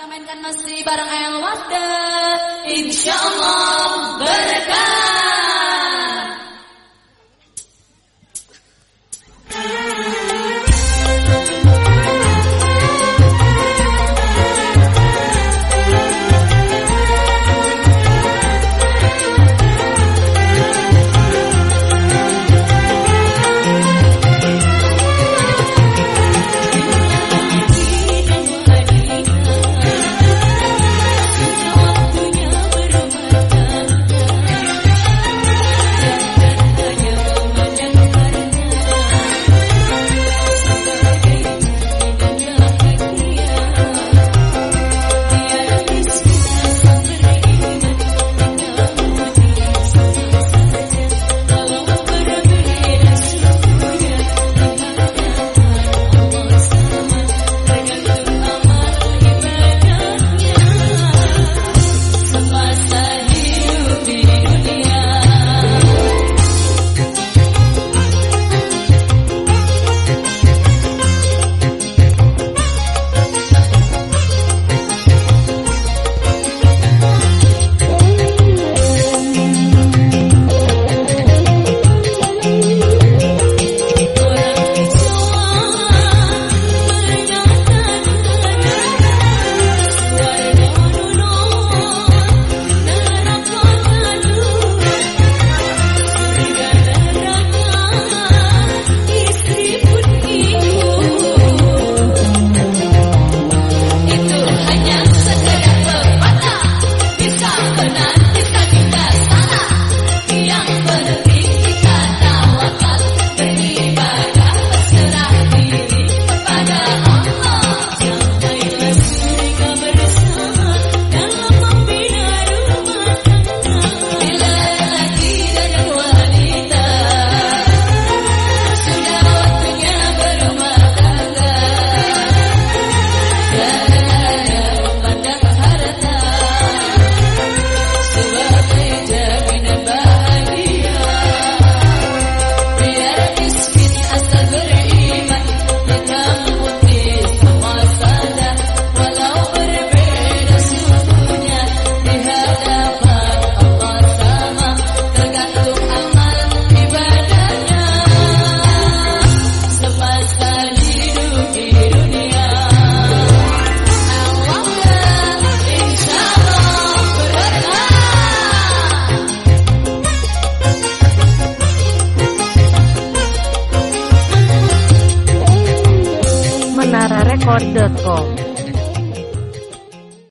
Kita mainkan masih bareng El Wada. Insya Allah berkah. record.com